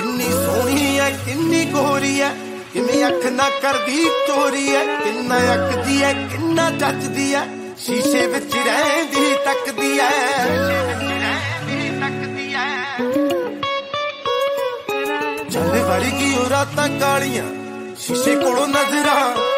ਕਿੰਨੀ ਗੋਰੀ ਐ ਕਿਵੇਂ ਅੱਖ ਨਾ ਕਰਦੀ ਚੋਰੀ ਐ, ਕਿੰਨਾ ਅੱਖਦੀ ਐ, ਕਿੰਨਾ ਜੱਜਦੀ ਐ, ਸ਼ੀਸ਼ੇ ਵਿੱਚ ਰਹਿੰਦੀ ਤੱਕਦੀ ਐ। ਚੱਲੇ ਵਰਗੀ ਉਹ ਰਾਤਾਂ ਕਾਲੀਆਂ, ਸ਼ੀਸ਼ੇ ਕੋਲੋਂ ਨਜ਼ਰਾਂ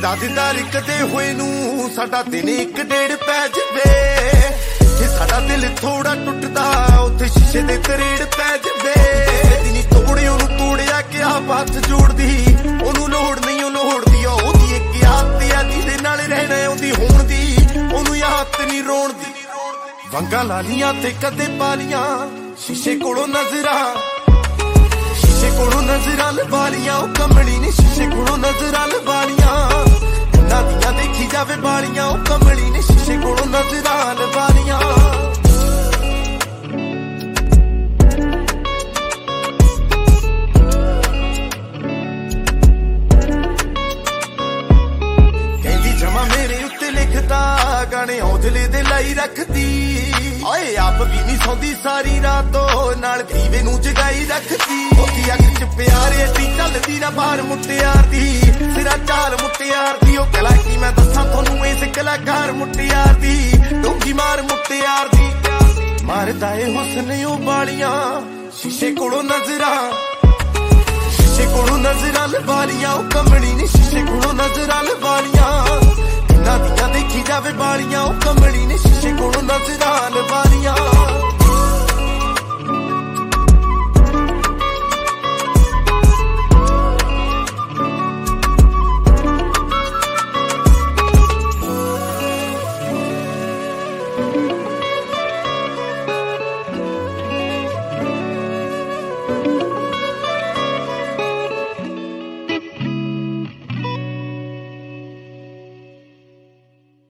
ਇੱਕ ਦੂਜੇ ਦਾ ਹੋਏ ਨੂੰ, ਸਾਡਾ ਦਿਨ ਇੱਕ ਡੇਢ ਪੈ ਜਵੇ। ਜੇ ਸਾਡਾ ਦਿਲ ਥੋੜਾ ਟੁੱਟਦਾ, ਉੱਥੇ ਸ਼ੀਸ਼ੇ ਦੇ ਤਰੇੜ ਪੈ ਜਵੇ। ਦਿਨੀ ਤੋੜੇ, ਉਹਨੂੰ ਤੋੜਿਆ ਕਿ ਆ ਹੱਥ ਜੋੜਦੀ। ਉਹਨੂੰ ਲੋੜ ਨਹੀਂ, ਉਹ ਲੋੜਦੀ ਆ, ਉਹਦੀ ਇੱਕ ਆਦਤ ਆ, ਜਿਹਦੇ ਨਾਲ ਰਹਿਣਾ ਉਹਦੀ ਹੋਣ ਦੀ। ਉਹਨੂੰ ਆਦਤ ਨਹੀਂ ਰੋਣ ਦੀ। ਵੰਗਾ ਲਾਲੀਆਂ ਤੇ ਕਦੇ ਪਾਲੀਆਂ, ਸ਼ੀਸ਼ੇ ਕੋਲੋਂ ਨਜ਼ਰਾਂ। ਸ਼ੀਸ਼ੇ ਕੋਲੋਂ ਨਜ਼ਰਾਂ ਲਵਾਲੀਆਂ ਉਹ ਕਮਲੀ ਨੇ ਸ਼ੀਸ਼ੇ ਲਿਖਦਾ ਗਾਣੇ ਹੌਜਲੇ ਦੇ ਲਈ ਰੱਖਦੀ। ਓਏ ਆਪ ਵੀ ਨਹੀਂ ਸੌਂਦੀ ਸਾਰੀ ਰਾਤ, ਨਾਲ ਦੀਵੇ ਨੂੰ ਜਗਾਈ ਰੱਖਦੀ। ਉਹਦੀ ਅੱਖ ਚ ਪਿਆਰੇ ਦੀ ਚੱਲਦੀ, ਨਾ ਬਾਹਰ ਮੁੱਟਿਆਰ ਦੀ ਸਿਰਾ ਚਾਲ ਮੁੱਟਿਆਰ ਦੀ ਉਹ ਕਲਾ ਕੀ ਮੈਂ ਦੱਸਾਂ, ਤੁਹਾਨੂੰ ਇਸ ਕਲਾਕਾਰ ਮੁੱਟਿਆਰ ਦੀ ਡੋਂਗੀ ਮਾਰ ਮੁੱਟਿਆਰ ਦੀ ਮਾਰਦਾ ਏ ਹੁਸਨ ਉਹ ਬਾਲੀਆਂ ਸ਼ੀਸ਼ੇ ਕੋਲੋਂ ਨਜ਼ਰਾਂ। ਸ਼ੀਸ਼ੇ ਕੋਲੋਂ ਨਜ਼ਰਾਂ ਲਵਾਲੀਆਂ ਉਹ ਕਮਣੀ ਨਹੀਂ ਸ਼ੀਸ਼ੇ ਕੋਲੋਂ ਨਜ਼ਰਾਂ। everybody, I don't